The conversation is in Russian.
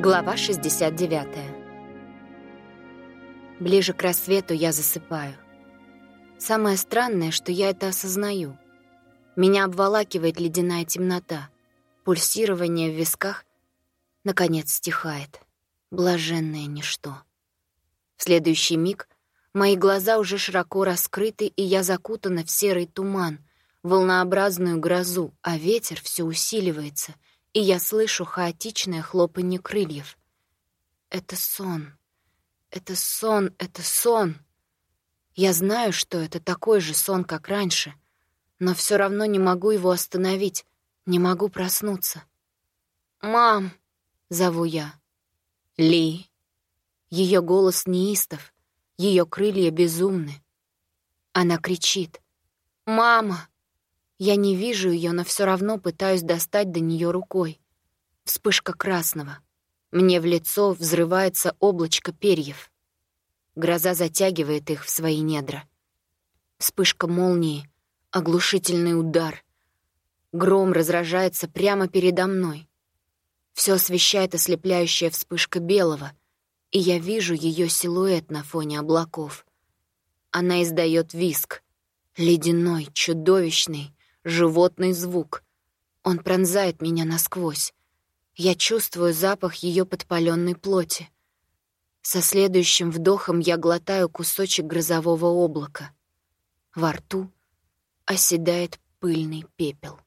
Глава 69. Ближе к рассвету я засыпаю. Самое странное, что я это осознаю. Меня обволакивает ледяная темнота. Пульсирование в висках, наконец, стихает. Блаженное ничто. В следующий миг мои глаза уже широко раскрыты, и я закутана в серый туман, волнообразную грозу, а ветер все усиливается — и я слышу хаотичное хлопанье крыльев. Это сон. Это сон, это сон. Я знаю, что это такой же сон, как раньше, но все равно не могу его остановить, не могу проснуться. «Мам!» — зову я. «Ли!» Ее голос неистов, ее крылья безумны. Она кричит. «Мама!» Я не вижу ее, но все равно пытаюсь достать до нее рукой. Вспышка красного. Мне в лицо взрывается облачко перьев. Гроза затягивает их в свои недра. Вспышка молнии, оглушительный удар. Гром разражается прямо передо мной. Все освещает ослепляющая вспышка белого, и я вижу ее силуэт на фоне облаков. Она издает виск, ледяной, чудовищный, животный звук. Он пронзает меня насквозь. Я чувствую запах ее подпаленной плоти. Со следующим вдохом я глотаю кусочек грозового облака. Во рту оседает пыльный пепел.